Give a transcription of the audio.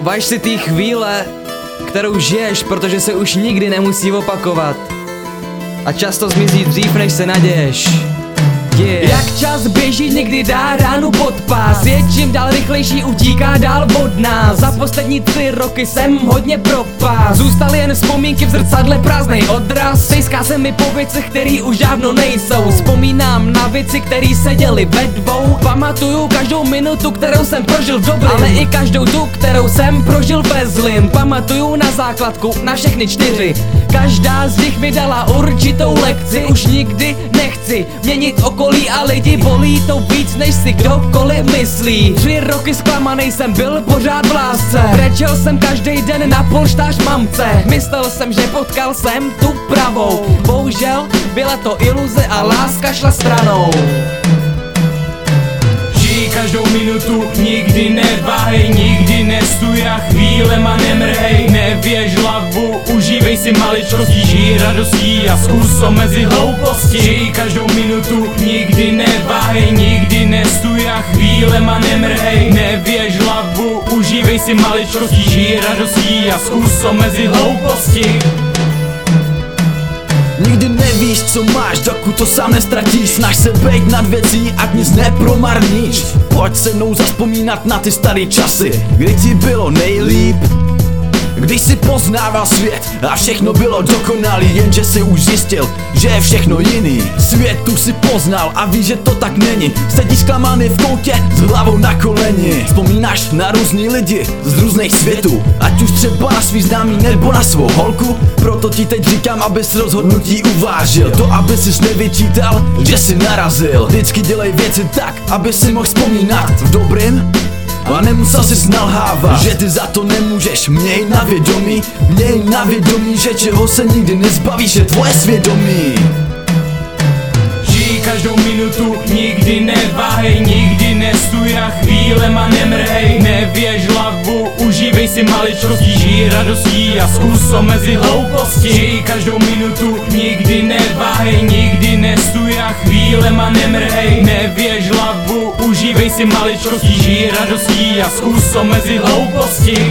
Važ si ty chvíle, kterou žiješ, protože se už nikdy nemusí opakovat. A často zmizí dřív, než se naděješ. Yeah. Jak čas běží, někdy dá ránu pod pás. Je čím dál rychlejší, utíká dál od nás. Za poslední tři roky jsem hodně propás. Zůstaly jen vzpomínky v zrcadle prázdnej. Odraz Sejská se mi po věcech, který už dávno nejsou. Vzpomínám na věci, které se děly ve dvou. Pamatuju každou minutu, kterou jsem prožil v dobrým Ale i každou tu, kterou jsem prožil ve zlým. Pamatuju na základku, na všechny čtyři. Každá z nich mi dala určitou lekci. Už nikdy nechci měnit okolí a lidi bolí to víc než si kdokoliv myslí. Tři roky zklamaný jsem byl pořád v lásce. Brečel jsem každý den na polštář mamce. Myslel jsem, že potkal jsem tu pravou. Bohužel byla to iluze a láska šla stranou. Žij každou minutu, nikdy neváhej, nikdy nestůj a chvílema nemrhej. Nevěž hlavu, užívej si maličkostí, žij radostí a zkus mezi hlouposti. Žij minutu, nikdy neváhej, nikdy nestůj a chvílema nemrhej. Nevěž hlavu, užívej si maličkostí, žij radostí a zkus mezi hlouposti. Nikdy nevíš, co máš, dokud to sám nestratíš. Snaž se bejt nad věcí, ať nic nepromarníš. Pojď se mnou zaspomínat na ty staré časy Kdy ti bylo nejlíp když si poznával svět a všechno bylo dokonalý Jenže si už zjistil, že je všechno jiný. Svět tu si poznal a víš, že to tak není. Sedíš zklamaný v koutě s hlavou na koleni. Vzpomínáš na různý lidi z různých světů Ať už třeba na svý známý nebo na svou holku. Proto ti teď říkám, abys rozhodnutí uvážil. To, aby si nevyčítal, že si narazil. Vždycky dělej věci tak, aby si mohl vzpomínat. V dobrým a nemusel si nalhávat, že ty za to nemůžeš? Měj na vědomí, měj na vědomí Že čeho se nikdy nezbavíš, je tvoje svědomí. Žij každou minutu, nikdy neváhej, nikdy nestůj a chvílema nemrhej Nevěž hlavu, užívej si maličkostí, žij radostí a zkus mezi hlouposti. Žij každou minutu, nikdy neváhej, nikdy nestůj a chvílema nemrhej. Nevěž hlavu, užívej si maličkostí, žij radostí a zkus mezi hlouposti